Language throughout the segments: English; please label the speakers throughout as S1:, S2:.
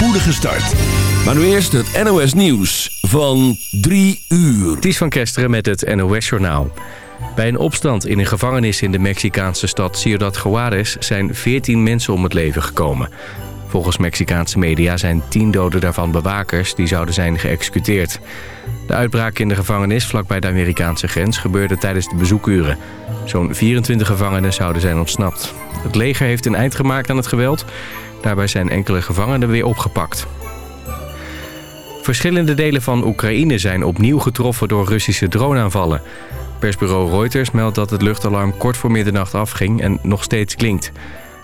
S1: spoedige start. Maar nu eerst het NOS Nieuws van 3 uur.
S2: Ties van Kesteren met het NOS Journaal. Bij een opstand in een gevangenis in de Mexicaanse stad Ciudad Juarez... zijn 14 mensen om het leven gekomen. Volgens Mexicaanse media zijn 10 doden daarvan bewakers... die zouden zijn geëxecuteerd. De uitbraak in de gevangenis vlakbij de Amerikaanse grens... gebeurde tijdens de bezoekuren. Zo'n 24 gevangenen zouden zijn ontsnapt. Het leger heeft een eind gemaakt aan het geweld... Daarbij zijn enkele gevangenen weer opgepakt. Verschillende delen van Oekraïne zijn opnieuw getroffen door Russische droneaanvallen. Persbureau Reuters meldt dat het luchtalarm kort voor middernacht afging en nog steeds klinkt.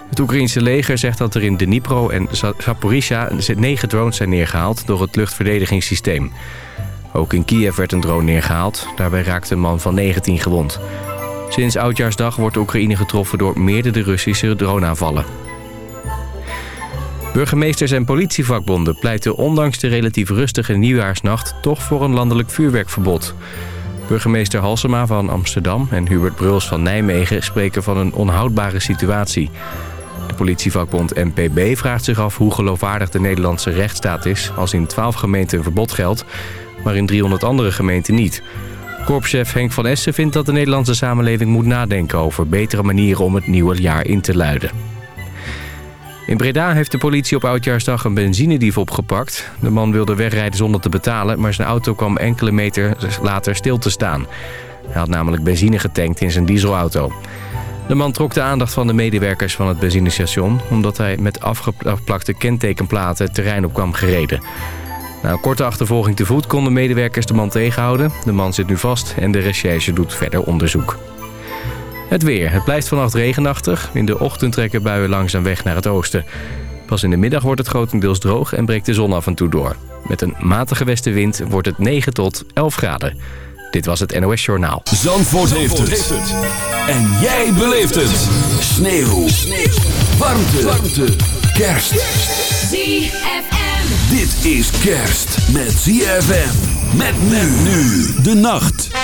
S2: Het Oekraïense leger zegt dat er in Dnipro en Zaporizhia negen drones zijn neergehaald door het luchtverdedigingssysteem. Ook in Kiev werd een drone neergehaald. Daarbij raakte een man van 19 gewond. Sinds Oudjaarsdag wordt Oekraïne getroffen door meerdere Russische droneaanvallen. Burgemeesters en politievakbonden pleiten ondanks de relatief rustige nieuwjaarsnacht toch voor een landelijk vuurwerkverbod. Burgemeester Halsema van Amsterdam en Hubert Bruls van Nijmegen spreken van een onhoudbare situatie. De politievakbond NPB vraagt zich af hoe geloofwaardig de Nederlandse rechtsstaat is... als in 12 gemeenten een verbod geldt, maar in 300 andere gemeenten niet. Korpschef Henk van Essen vindt dat de Nederlandse samenleving moet nadenken... over betere manieren om het nieuwe jaar in te luiden. In Breda heeft de politie op Oudjaarsdag een benzinedief opgepakt. De man wilde wegrijden zonder te betalen, maar zijn auto kwam enkele meter later stil te staan. Hij had namelijk benzine getankt in zijn dieselauto. De man trok de aandacht van de medewerkers van het benzinestation... omdat hij met afgeplakte kentekenplaten het terrein op kwam gereden. Na een korte achtervolging te voet konden medewerkers de man tegenhouden. De man zit nu vast en de recherche doet verder onderzoek. Het weer. Het blijft vannacht regenachtig. In de ochtend trekken buien langzaam weg naar het oosten. Pas in de middag wordt het grotendeels droog en breekt de zon af en toe door. Met een matige westenwind wordt het 9 tot 11 graden. Dit was het NOS Journaal.
S1: Zandvoort, heeft, het. En jij beleeft het. Sneeuw. Sneeuw. Warmte. Warmte. Kerst.
S3: ZFM.
S1: Dit is kerst met ZFM. Met men nu de nacht.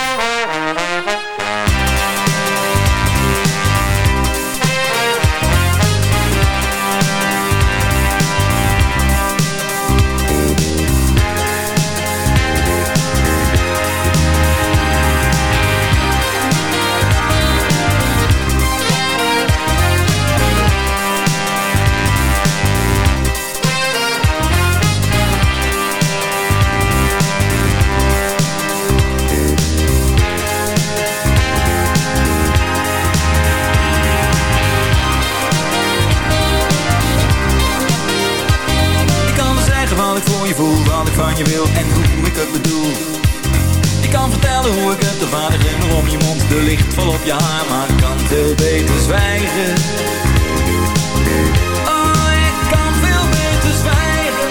S4: Je wil en hoe ik het bedoel. Je kan vertellen hoe ik het, de vader om je mond. De licht vol op je haar, maar ik kan veel beter zwijgen. Oh, ik kan veel beter zwijgen.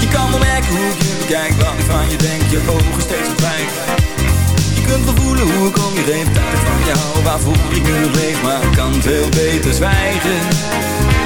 S4: Je kan wel merken hoe je bekijk Wat ik van je denk, je ogen steeds verdwijnt Je kunt wel voelen hoe ik om je heen. Tijd van jou, waarvoor ik nu leef Maar ik kan veel beter zwijgen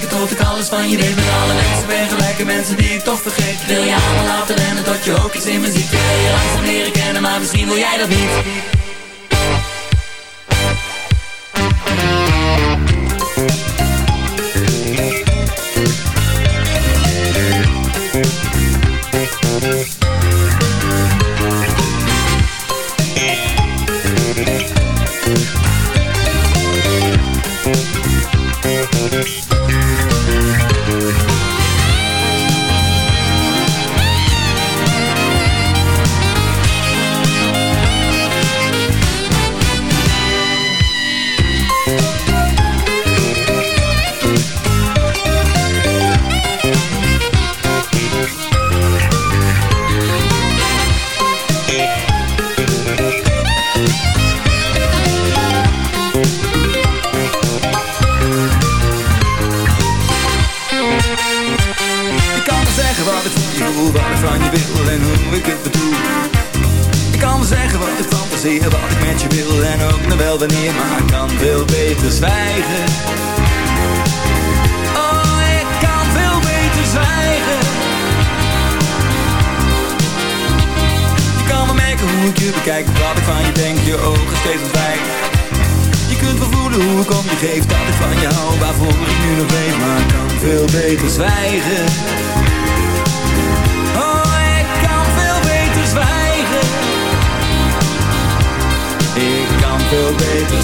S4: tot ik alles van je weet. Met alle mensen ben gelijke mensen die ik toch vergeet. Wil je allemaal laten rennen tot je ook iets in me ziet? Wil je langzaam leren kennen, maar misschien wil jij dat niet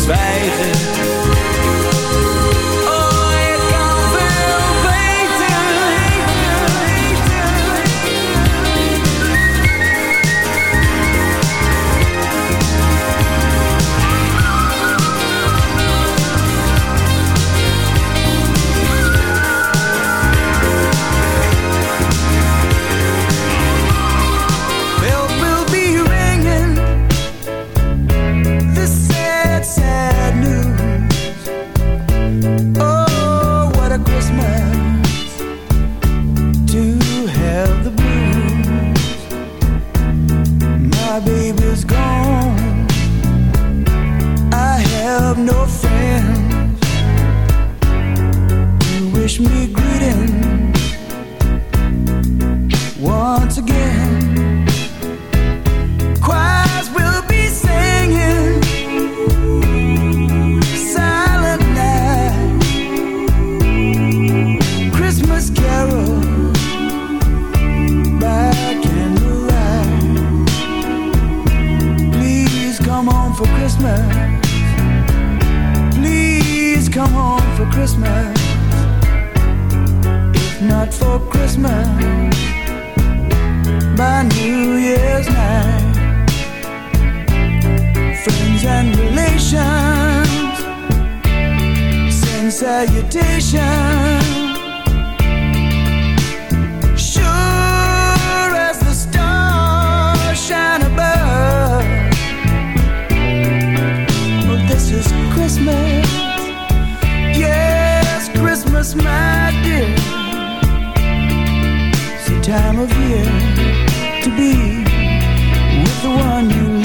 S5: zwijgen
S6: time of year to be with the one you love.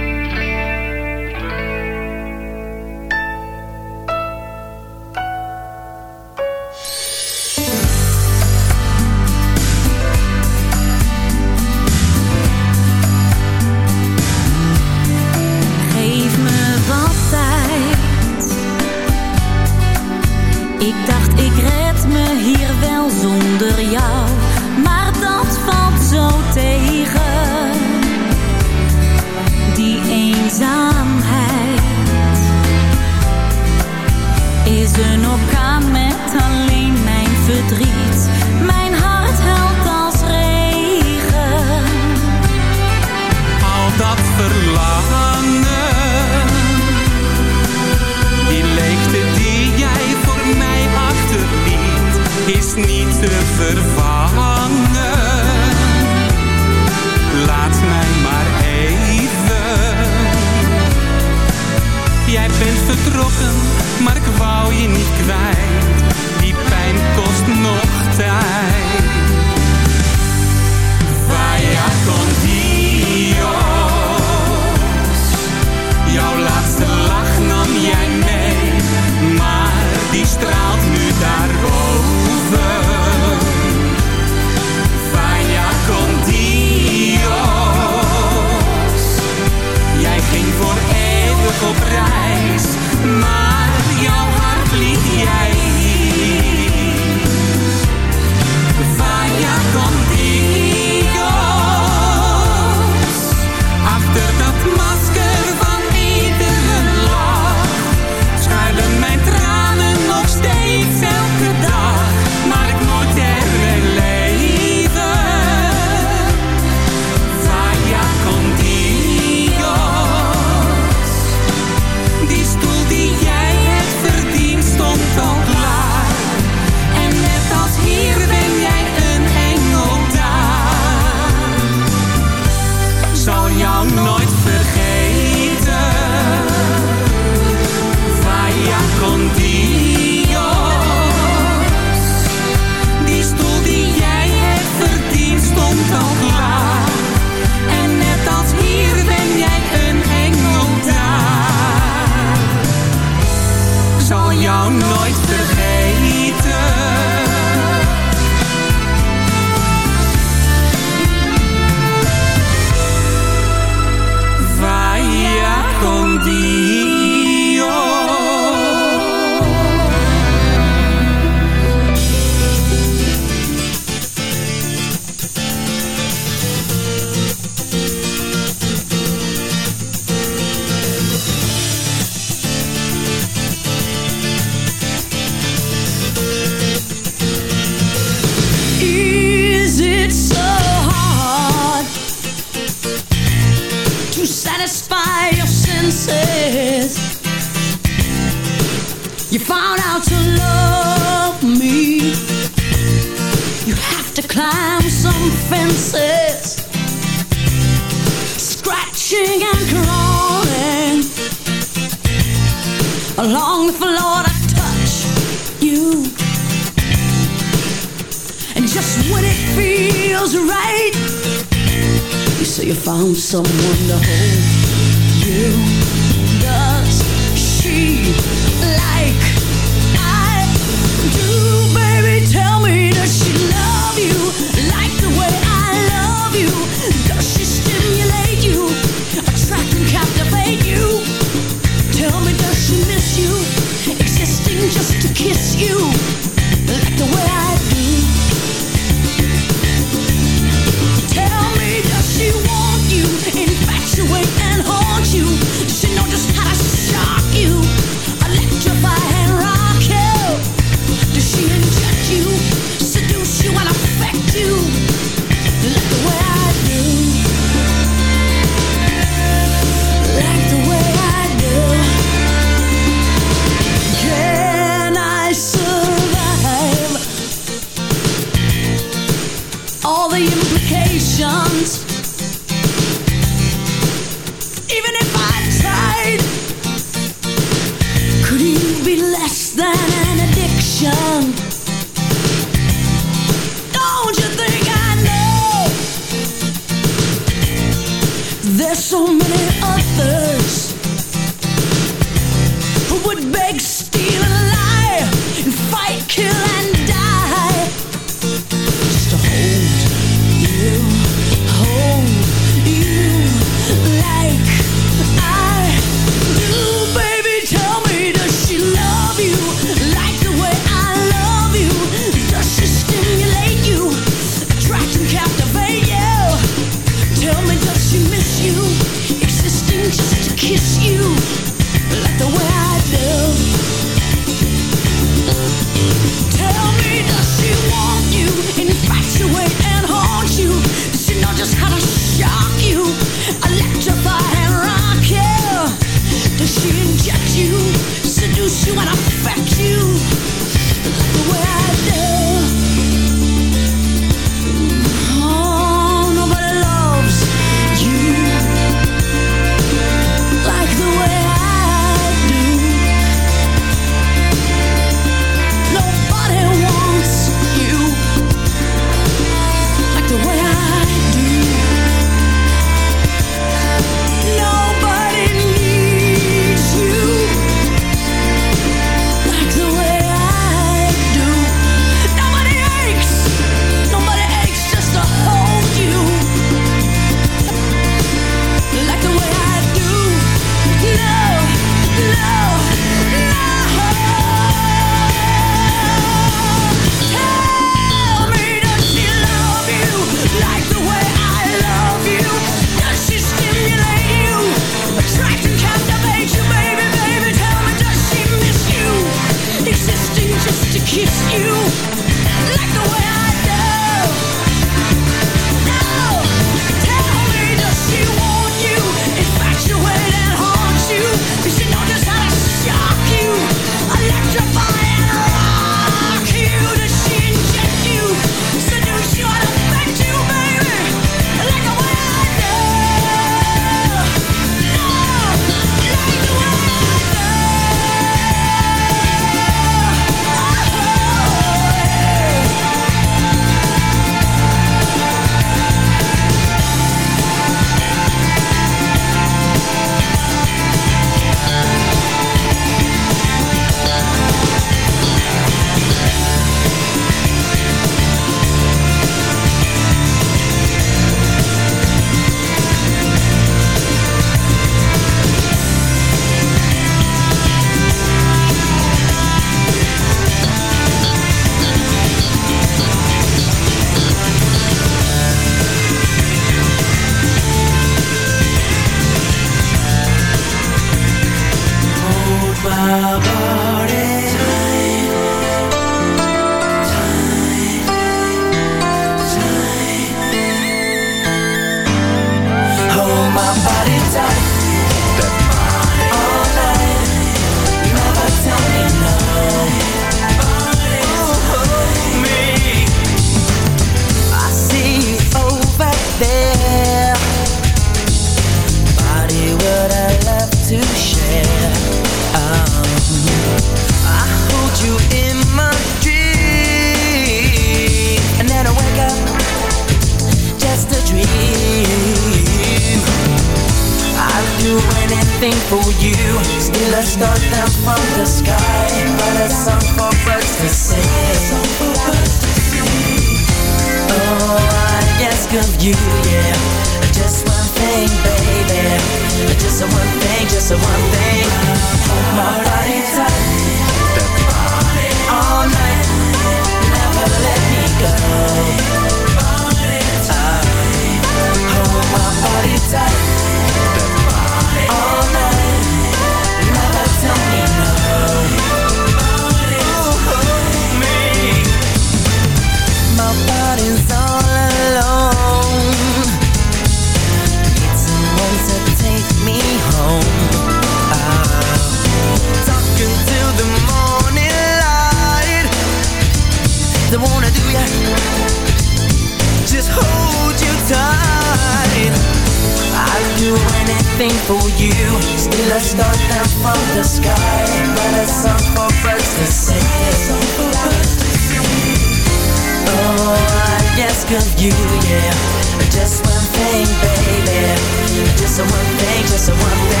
S6: One thing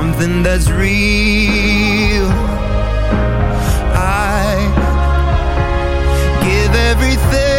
S7: something that's real. I
S8: give everything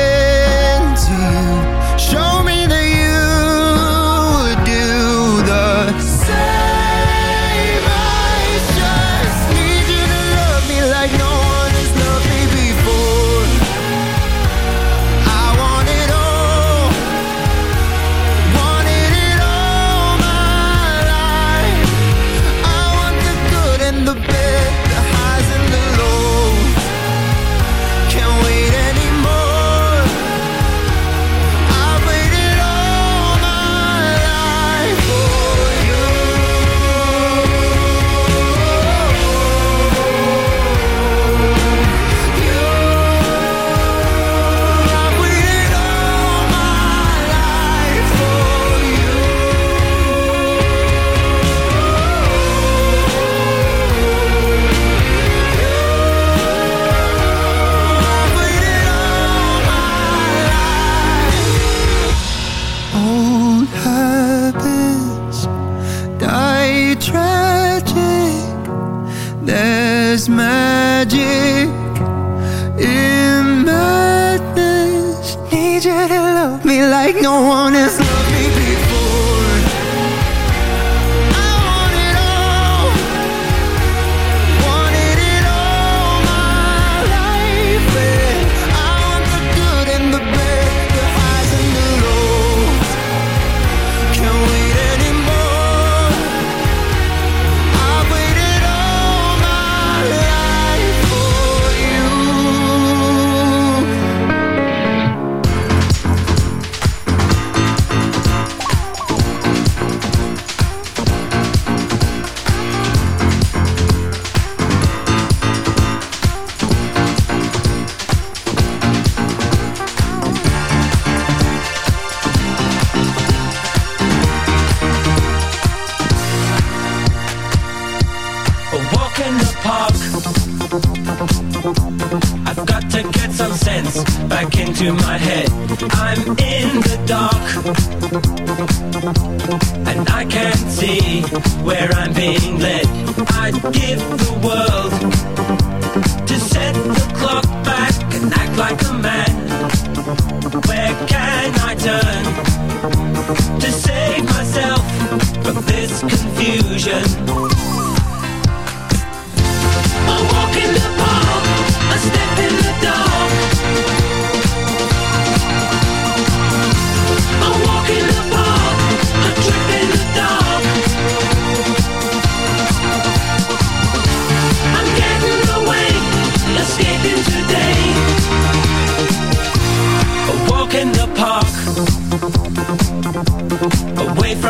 S8: Where can I turn to save myself from this confusion? I'm walking the park.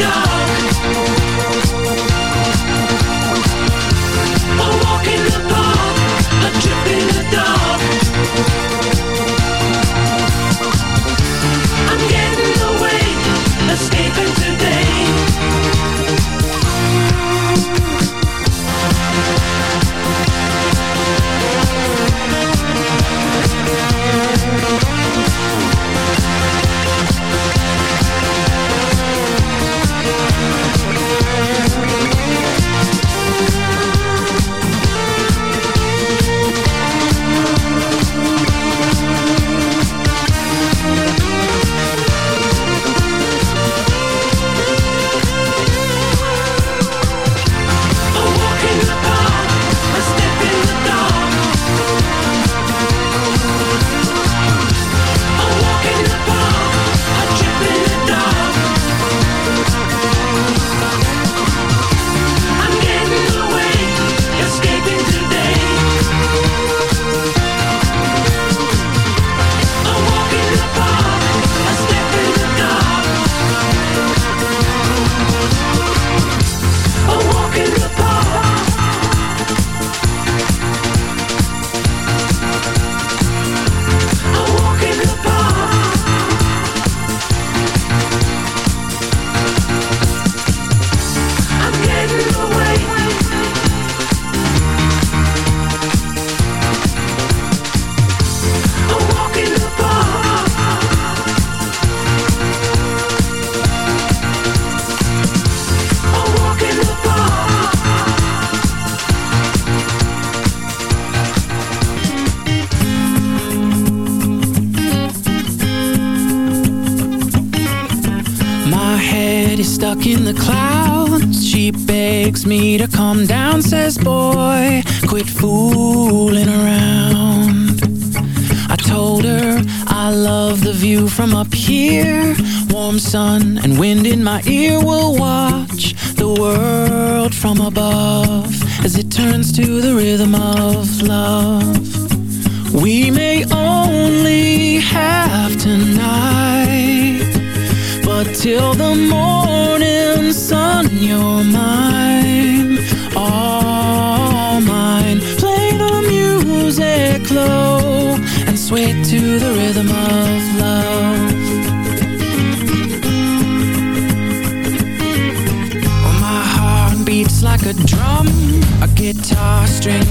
S7: no.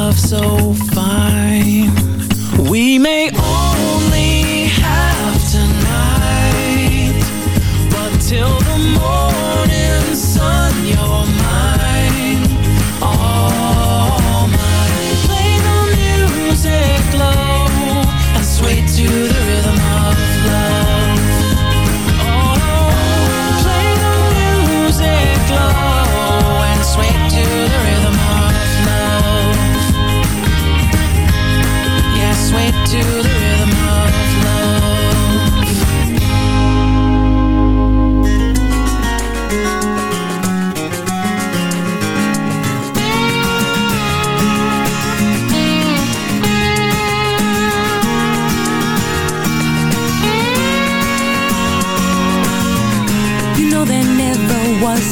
S7: love so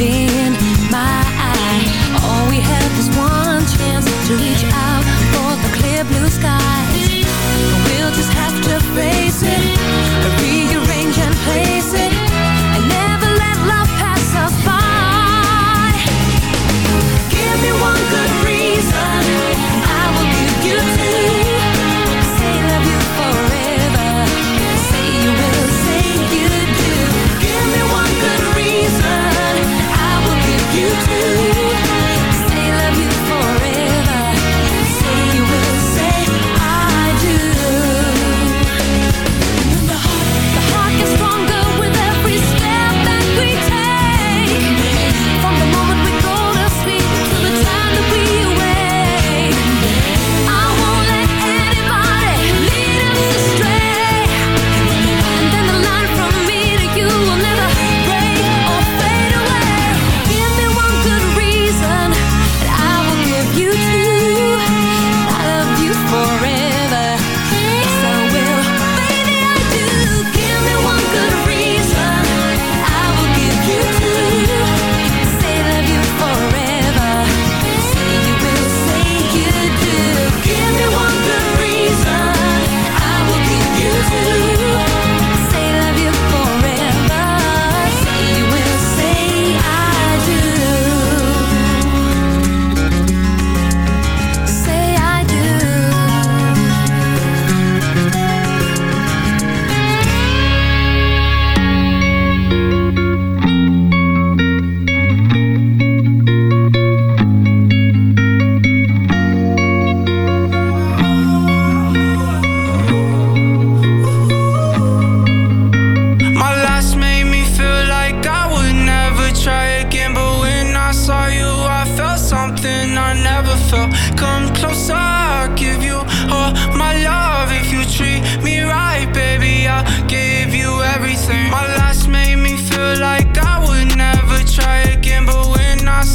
S3: deep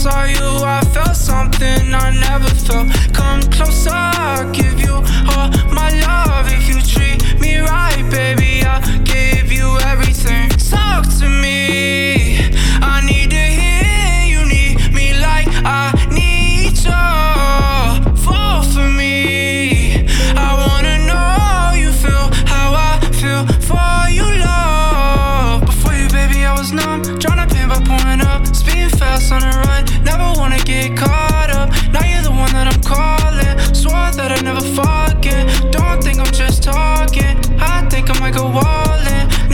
S3: saw you, I felt something I never felt. Come closer, I'll give you all my love if you
S9: treat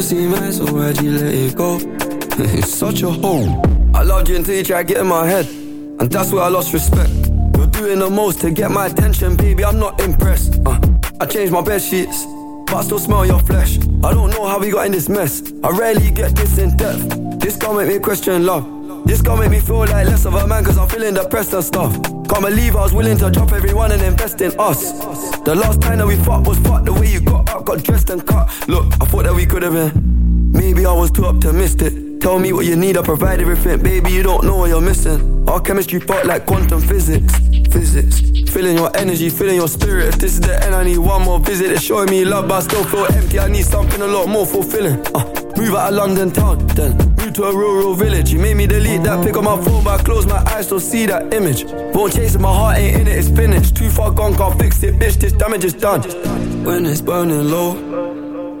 S10: Pussy man, so why'd you let it go? it's such a hole. I loved you until you tried to get in my head. And that's where I lost respect. You're doing the most to get my attention, baby. I'm not impressed. Uh, I changed my bed sheets, but I still smell your flesh. I don't know how we got in this mess. I rarely get this in depth. This gon' make me question love. This gon' make me feel like less of a man, cause I'm feeling depressed and stuff. Can't believe I was willing to drop everyone and invest in us. The last time that we fought was fucked the way you got up, got dressed and cut. Look, thought that we could have been. Maybe I was too optimistic. Tell me what you need, I provide everything. Baby, you don't know what you're missing. Our chemistry fought like quantum physics. Physics. Feeling your energy, feeling your spirit. If this is the end, I need one more visit. It's showing me love, but I still feel empty. I need something a lot more fulfilling. Uh, move out of London town, then move to a rural village. You made me delete that pick on my phone, but I close my eyes, still see that image. Won't chase it, my heart ain't in it, it's finished. Too far gone, can't fix it, bitch. This damage is done. When it's burning low,